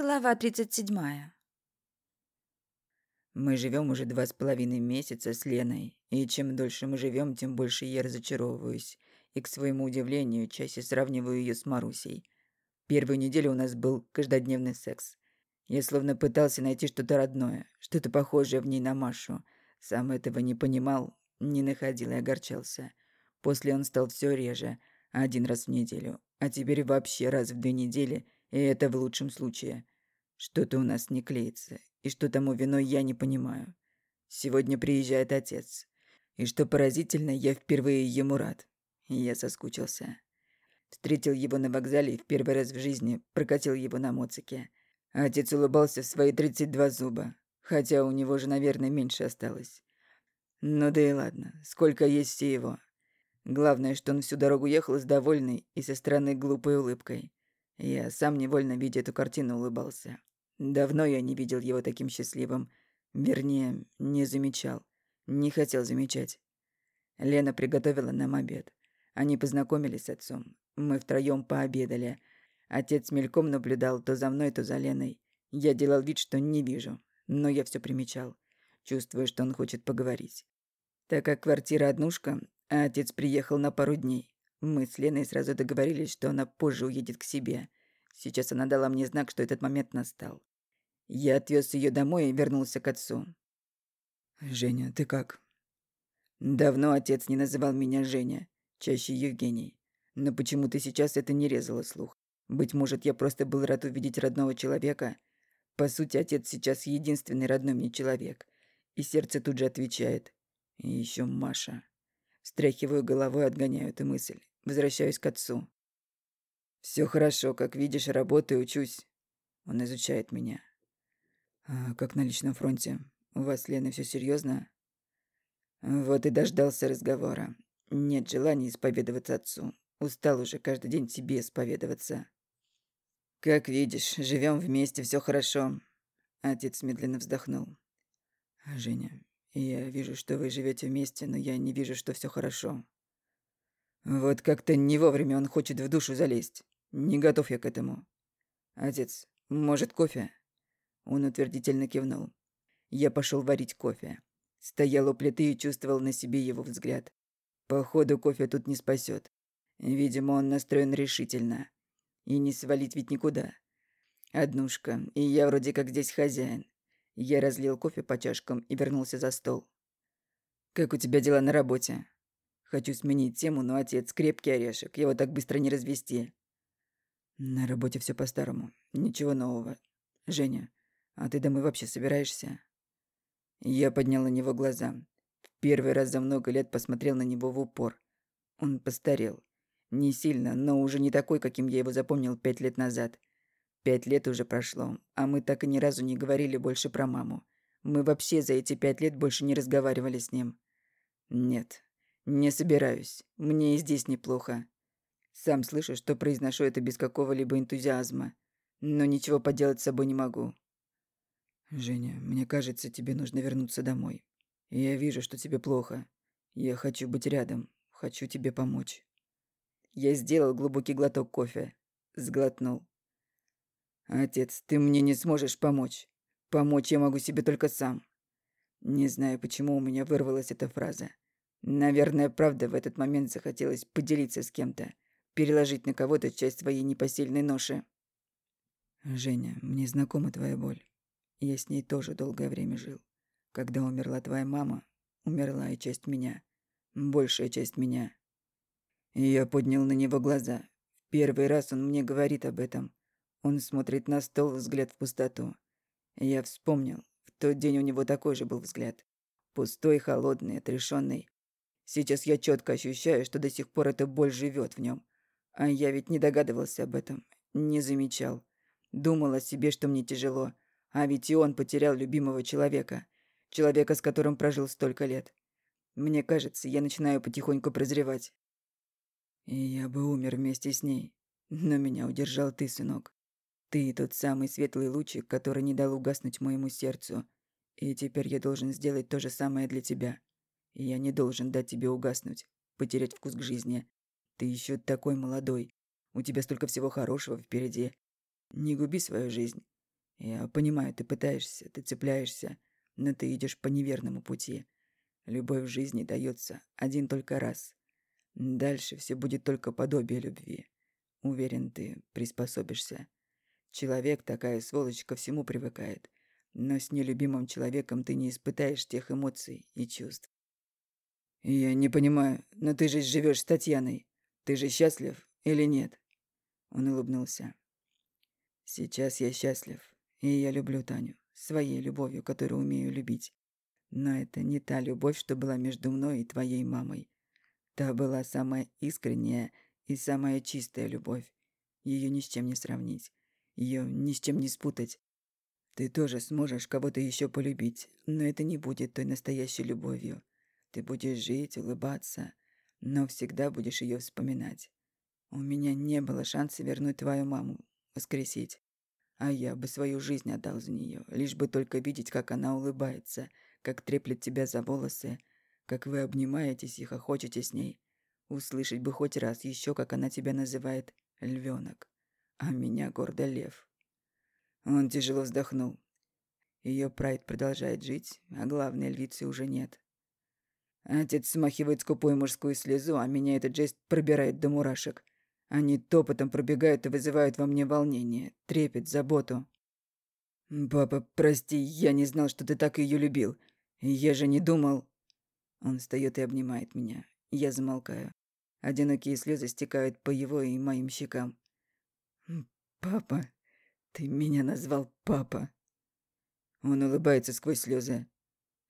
Глава 37. Мы живем уже два с половиной месяца с Леной, и чем дольше мы живем, тем больше я разочаровываюсь, и, к своему удивлению, чаще сравниваю ее с Марусей. Первую неделю у нас был каждодневный секс. Я словно пытался найти что-то родное, что-то похожее в ней на Машу. Сам этого не понимал, не находил и огорчался. После он стал все реже, один раз в неделю, а теперь вообще раз в две недели – и это в лучшем случае. Что-то у нас не клеится, и что тому виной я не понимаю. Сегодня приезжает отец. И что поразительно, я впервые ему рад. я соскучился. Встретил его на вокзале и в первый раз в жизни прокатил его на моцике. Отец улыбался в свои 32 зуба, хотя у него же, наверное, меньше осталось. Ну да и ладно, сколько есть все его. Главное, что он всю дорогу ехал с довольной и со странной глупой улыбкой. Я сам невольно, видя эту картину, улыбался. Давно я не видел его таким счастливым. Вернее, не замечал. Не хотел замечать. Лена приготовила нам обед. Они познакомились с отцом. Мы втроём пообедали. Отец мельком наблюдал то за мной, то за Леной. Я делал вид, что не вижу, но я все примечал, чувствуя, что он хочет поговорить. Так как квартира однушка, а отец приехал на пару дней, мы с Леной сразу договорились, что она позже уедет к себе. Сейчас она дала мне знак, что этот момент настал. Я отвез ее домой и вернулся к отцу. «Женя, ты как?» Давно отец не называл меня Женя, чаще Евгений. Но почему-то сейчас это не резало слух. Быть может, я просто был рад увидеть родного человека. По сути, отец сейчас единственный родной мне человек. И сердце тут же отвечает. И еще Маша. Встряхиваю головой, отгоняю эту мысль. Возвращаюсь к отцу. Все хорошо, как видишь, работаю, учусь. Он изучает меня. А как на личном фронте? У вас, Лена, все серьезно? Вот и дождался разговора. Нет желания исповедоваться отцу. Устал уже каждый день тебе исповедоваться. Как видишь, живем вместе, все хорошо. Отец медленно вздохнул. Женя, я вижу, что вы живете вместе, но я не вижу, что все хорошо. Вот как-то не вовремя он хочет в душу залезть. Не готов я к этому. Отец, может, кофе? Он утвердительно кивнул. Я пошел варить кофе. Стоял у плиты и чувствовал на себе его взгляд. Походу, кофе тут не спасет. Видимо, он настроен решительно. И не свалить ведь никуда. Однушка, и я вроде как здесь хозяин. Я разлил кофе по чашкам и вернулся за стол. «Как у тебя дела на работе?» Хочу сменить тему, но отец крепкий орешек, его так быстро не развести. На работе все по-старому, ничего нового. Женя, а ты домой вообще собираешься? Я поднял на него глаза. В первый раз за много лет посмотрел на него в упор. Он постарел. Не сильно, но уже не такой, каким я его запомнил пять лет назад. Пять лет уже прошло, а мы так и ни разу не говорили больше про маму. Мы вообще за эти пять лет больше не разговаривали с ним. Нет, «Не собираюсь. Мне и здесь неплохо. Сам слышу, что произношу это без какого-либо энтузиазма. Но ничего поделать с собой не могу». «Женя, мне кажется, тебе нужно вернуться домой. Я вижу, что тебе плохо. Я хочу быть рядом. Хочу тебе помочь». Я сделал глубокий глоток кофе. Сглотнул. «Отец, ты мне не сможешь помочь. Помочь я могу себе только сам». Не знаю, почему у меня вырвалась эта фраза. Наверное, правда, в этот момент захотелось поделиться с кем-то, переложить на кого-то часть своей непосильной ноши. «Женя, мне знакома твоя боль. Я с ней тоже долгое время жил. Когда умерла твоя мама, умерла и часть меня. Большая часть меня». Я поднял на него глаза. Первый раз он мне говорит об этом. Он смотрит на стол, взгляд в пустоту. Я вспомнил. В тот день у него такой же был взгляд. Пустой, холодный, отрешенный. Сейчас я четко ощущаю, что до сих пор эта боль живет в нем. А я ведь не догадывался об этом, не замечал. Думал о себе, что мне тяжело. А ведь и он потерял любимого человека. Человека, с которым прожил столько лет. Мне кажется, я начинаю потихоньку прозревать. И я бы умер вместе с ней. Но меня удержал ты, сынок. Ты тот самый светлый лучик, который не дал угаснуть моему сердцу. И теперь я должен сделать то же самое для тебя. Я не должен дать тебе угаснуть, потерять вкус к жизни. Ты еще такой молодой. У тебя столько всего хорошего впереди. Не губи свою жизнь. Я понимаю, ты пытаешься, ты цепляешься, но ты идешь по неверному пути. Любовь в жизни дается один только раз. Дальше все будет только подобие любви. Уверен, ты приспособишься. Человек такая сволочь ко всему привыкает. Но с нелюбимым человеком ты не испытаешь тех эмоций и чувств. Я не понимаю, но ты же живешь с Татьяной. Ты же счастлив или нет? Он улыбнулся. Сейчас я счастлив, и я люблю Таню, своей любовью, которую умею любить. Но это не та любовь, что была между мной и твоей мамой. Та была самая искренняя и самая чистая любовь. Ее ни с чем не сравнить. Ее ни с чем не спутать. Ты тоже сможешь кого-то еще полюбить, но это не будет той настоящей любовью. Ты будешь жить, улыбаться, но всегда будешь ее вспоминать. У меня не было шанса вернуть твою маму, воскресить. А я бы свою жизнь отдал за нее, лишь бы только видеть, как она улыбается, как треплет тебя за волосы, как вы обнимаетесь и хохочете с ней. Услышать бы хоть раз еще, как она тебя называет львенок, а меня гордо лев. Он тяжело вздохнул. Ее прайд продолжает жить, а главной львицы уже нет. Отец смахивает скупую мужскую слезу, а меня этот жест пробирает до мурашек. Они топотом пробегают и вызывают во мне волнение, трепет, заботу. «Папа, прости, я не знал, что ты так ее любил. Я же не думал...» Он встает и обнимает меня. Я замолкаю. Одинокие слезы стекают по его и моим щекам. «Папа, ты меня назвал папа!» Он улыбается сквозь слезы.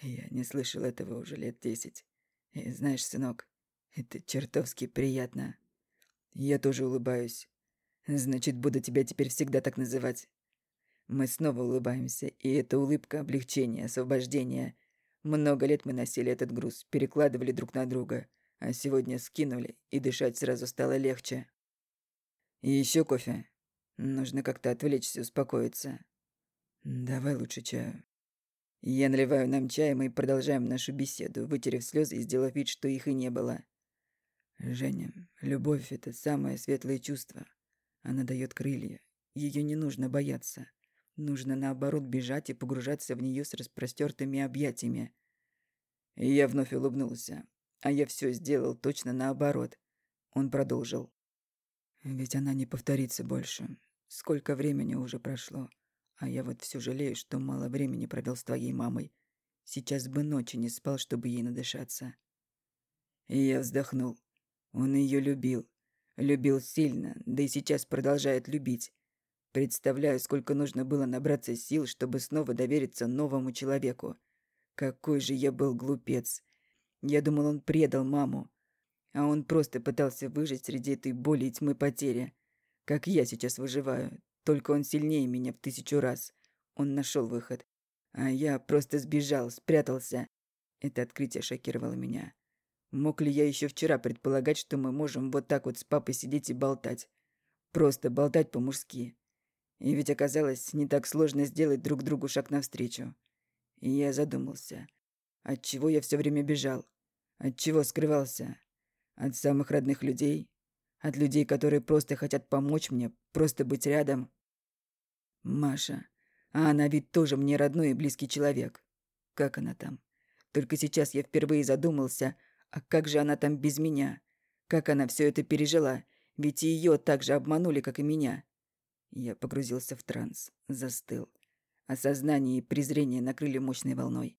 Я не слышал этого уже лет десять. И знаешь, сынок, это чертовски приятно. Я тоже улыбаюсь. Значит, буду тебя теперь всегда так называть. Мы снова улыбаемся, и эта улыбка облегчения, освобождения. Много лет мы носили этот груз, перекладывали друг на друга, а сегодня скинули, и дышать сразу стало легче. И еще кофе. Нужно как-то отвлечься, успокоиться. Давай лучше чаю. Я наливаю нам чай, мы продолжаем нашу беседу, вытерев слезы и сделав вид, что их и не было. Женя, любовь — это самое светлое чувство. Она дает крылья. Ее не нужно бояться. Нужно, наоборот, бежать и погружаться в нее с распростертыми объятиями. И я вновь улыбнулся. А я все сделал точно наоборот. Он продолжил. Ведь она не повторится больше. Сколько времени уже прошло. А я вот все жалею, что мало времени провел с твоей мамой. Сейчас бы ночи не спал, чтобы ей надышаться. И я вздохнул. Он ее любил. Любил сильно, да и сейчас продолжает любить. Представляю, сколько нужно было набраться сил, чтобы снова довериться новому человеку. Какой же я был глупец. Я думал, он предал маму. А он просто пытался выжить среди этой боли и тьмы потери. Как я сейчас выживаю. Только он сильнее меня в тысячу раз. Он нашел выход. А я просто сбежал, спрятался. Это открытие шокировало меня. Мог ли я еще вчера предполагать, что мы можем вот так вот с папой сидеть и болтать? Просто болтать по-мужски. И ведь оказалось, не так сложно сделать друг другу шаг навстречу. И я задумался. От чего я все время бежал? От чего скрывался? От самых родных людей? От людей, которые просто хотят помочь мне, просто быть рядом? Маша. А она ведь тоже мне родной и близкий человек. Как она там? Только сейчас я впервые задумался, а как же она там без меня? Как она все это пережила? Ведь и ее так же обманули, как и меня. Я погрузился в транс, застыл. Осознание и презрение накрыли мощной волной.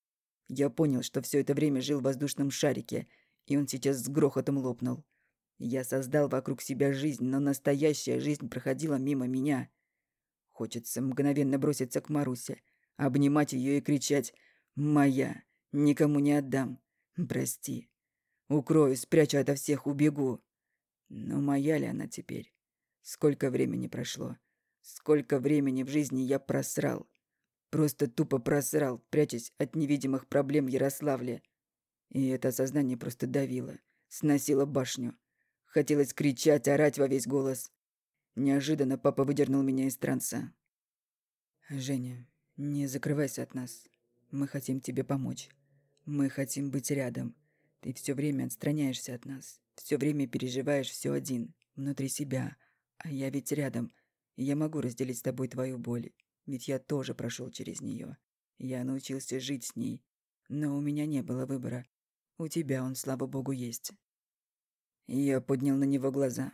Я понял, что все это время жил в воздушном шарике, и он сейчас с грохотом лопнул. Я создал вокруг себя жизнь, но настоящая жизнь проходила мимо меня. Хочется мгновенно броситься к Марусе, обнимать ее и кричать «Моя! Никому не отдам! Прости!» Укрою, спрячу ото всех, убегу. Но моя ли она теперь? Сколько времени прошло? Сколько времени в жизни я просрал? Просто тупо просрал, прячась от невидимых проблем в Ярославле. И это осознание просто давило, сносило башню. Хотелось кричать, орать во весь голос. Неожиданно папа выдернул меня из транса. «Женя, не закрывайся от нас. Мы хотим тебе помочь. Мы хотим быть рядом. Ты все время отстраняешься от нас, все время переживаешь все один, внутри себя. А я ведь рядом, я могу разделить с тобой твою боль. Ведь я тоже прошел через нее. Я научился жить с ней. Но у меня не было выбора. У тебя он, слава богу, есть. Я поднял на него глаза.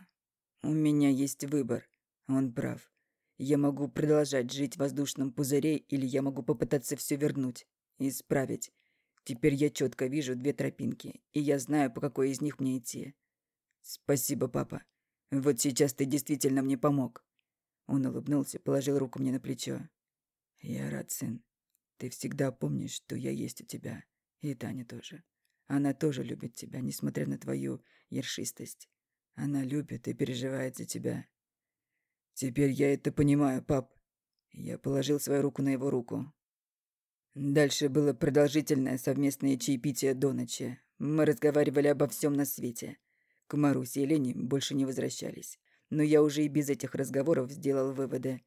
У меня есть выбор. Он прав. Я могу продолжать жить в воздушном пузыре, или я могу попытаться все вернуть, исправить. Теперь я четко вижу две тропинки, и я знаю, по какой из них мне идти. Спасибо, папа. Вот сейчас ты действительно мне помог. Он улыбнулся, положил руку мне на плечо. Я рад, сын. Ты всегда помнишь, что я есть у тебя. И Таня тоже. Она тоже любит тебя, несмотря на твою ершистость. Она любит и переживает за тебя. Теперь я это понимаю, пап. Я положил свою руку на его руку. Дальше было продолжительное совместное чаепитие до ночи. Мы разговаривали обо всем на свете. К Марусе и Лене больше не возвращались. Но я уже и без этих разговоров сделал выводы.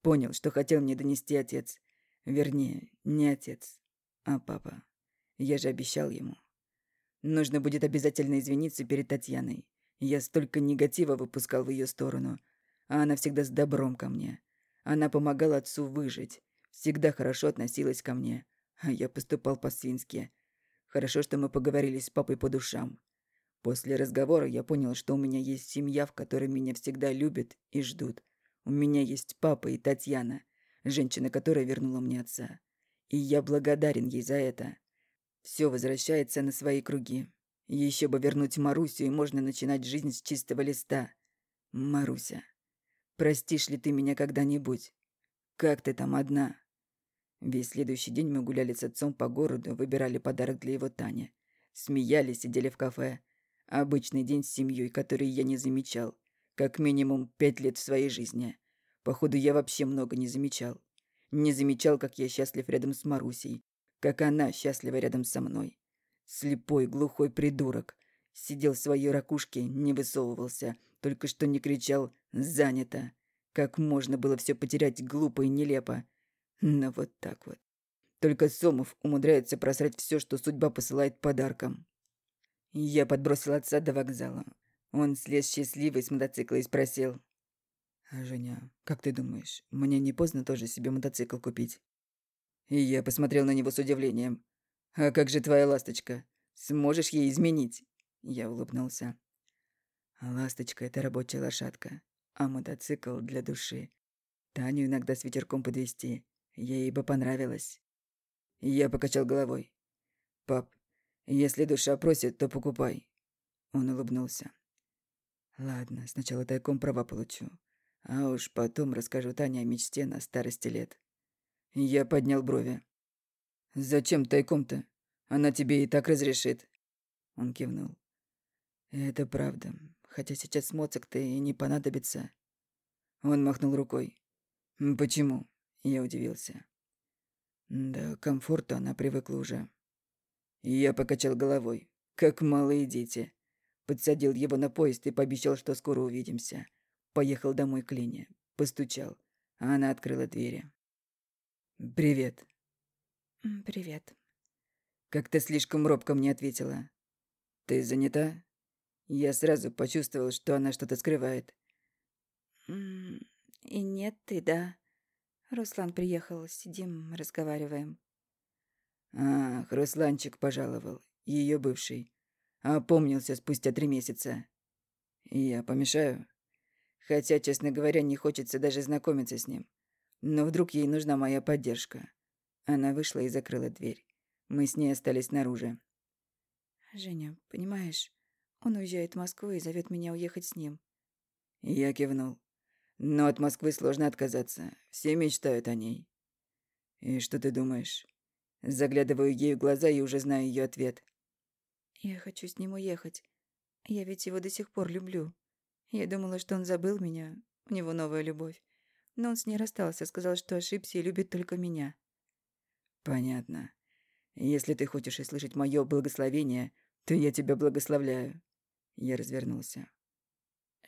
Понял, что хотел мне донести отец. Вернее, не отец, а папа. Я же обещал ему. Нужно будет обязательно извиниться перед Татьяной. Я столько негатива выпускал в ее сторону, а она всегда с добром ко мне. Она помогала отцу выжить, всегда хорошо относилась ко мне, а я поступал по-свински. Хорошо, что мы поговорили с папой по душам. После разговора я понял, что у меня есть семья, в которой меня всегда любят и ждут. У меня есть папа и Татьяна, женщина, которая вернула мне отца. И я благодарен ей за это. Все возвращается на свои круги. Еще бы вернуть Марусю, и можно начинать жизнь с чистого листа. Маруся, простишь ли ты меня когда-нибудь? Как ты там одна? Весь следующий день мы гуляли с отцом по городу, выбирали подарок для его Тани. Смеялись, сидели в кафе. Обычный день с семьей, который я не замечал. Как минимум пять лет в своей жизни. Походу, я вообще много не замечал. Не замечал, как я счастлив рядом с Марусей. Как она счастлива рядом со мной. Слепой, глухой придурок. Сидел в своей ракушке, не высовывался, только что не кричал «занято». Как можно было все потерять глупо и нелепо? Но вот так вот. Только Сомов умудряется просрать все, что судьба посылает подарком. Я подбросил отца до вокзала. Он слез счастливый с мотоцикла и спросил. «А, «Женя, как ты думаешь, мне не поздно тоже себе мотоцикл купить?» И я посмотрел на него с удивлением. «А как же твоя ласточка? Сможешь ей изменить?» Я улыбнулся. «Ласточка — это рабочая лошадка, а мотоцикл для души. Таню иногда с ветерком подвести. Ей бы понравилось». Я покачал головой. «Пап, если душа просит, то покупай». Он улыбнулся. «Ладно, сначала тайком права получу, а уж потом расскажу Тане о мечте на старости лет». Я поднял брови. «Зачем тайком-то? Она тебе и так разрешит». Он кивнул. «Это правда, хотя сейчас моцик-то и не понадобится». Он махнул рукой. «Почему?» Я удивился. Да, комфорту она привыкла уже. Я покачал головой, как малые дети. Подсадил его на поезд и пообещал, что скоро увидимся. Поехал домой к Лине, постучал, она открыла двери. «Привет». «Привет». Как-то слишком робко мне ответила. «Ты занята?» Я сразу почувствовал, что она что-то скрывает. «И нет, ты да. Руслан приехал, сидим, разговариваем». «Ах, Русланчик пожаловал, ее бывший. Опомнился спустя три месяца. Я помешаю? Хотя, честно говоря, не хочется даже знакомиться с ним. Но вдруг ей нужна моя поддержка. Она вышла и закрыла дверь. Мы с ней остались снаружи. «Женя, понимаешь, он уезжает в Москву и зовет меня уехать с ним». Я кивнул. Но от Москвы сложно отказаться. Все мечтают о ней. И что ты думаешь? Заглядываю ей в глаза и уже знаю ее ответ. Я хочу с ним уехать. Я ведь его до сих пор люблю. Я думала, что он забыл меня. У него новая любовь. Но он с ней расстался, сказал, что ошибся и любит только меня. Понятно. Если ты хочешь услышать мое благословение, то я тебя благословляю. Я развернулся.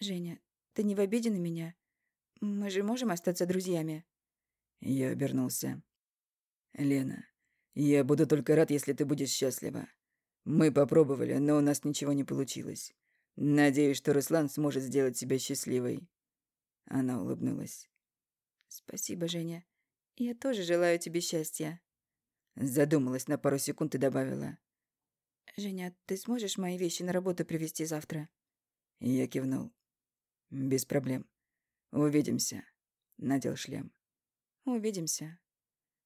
Женя, ты не в обиде на меня? Мы же можем остаться друзьями. Я обернулся. Лена, я буду только рад, если ты будешь счастлива. Мы попробовали, но у нас ничего не получилось. Надеюсь, что Руслан сможет сделать себя счастливой. Она улыбнулась. Спасибо, Женя. Я тоже желаю тебе счастья. Задумалась на пару секунд и добавила. Женя, ты сможешь мои вещи на работу привезти завтра? Я кивнул. Без проблем. Увидимся. Надел шлем. Увидимся.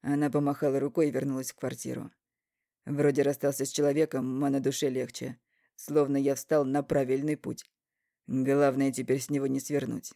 Она помахала рукой и вернулась в квартиру. Вроде расстался с человеком, а на душе легче. Словно я встал на правильный путь. Главное теперь с него не свернуть.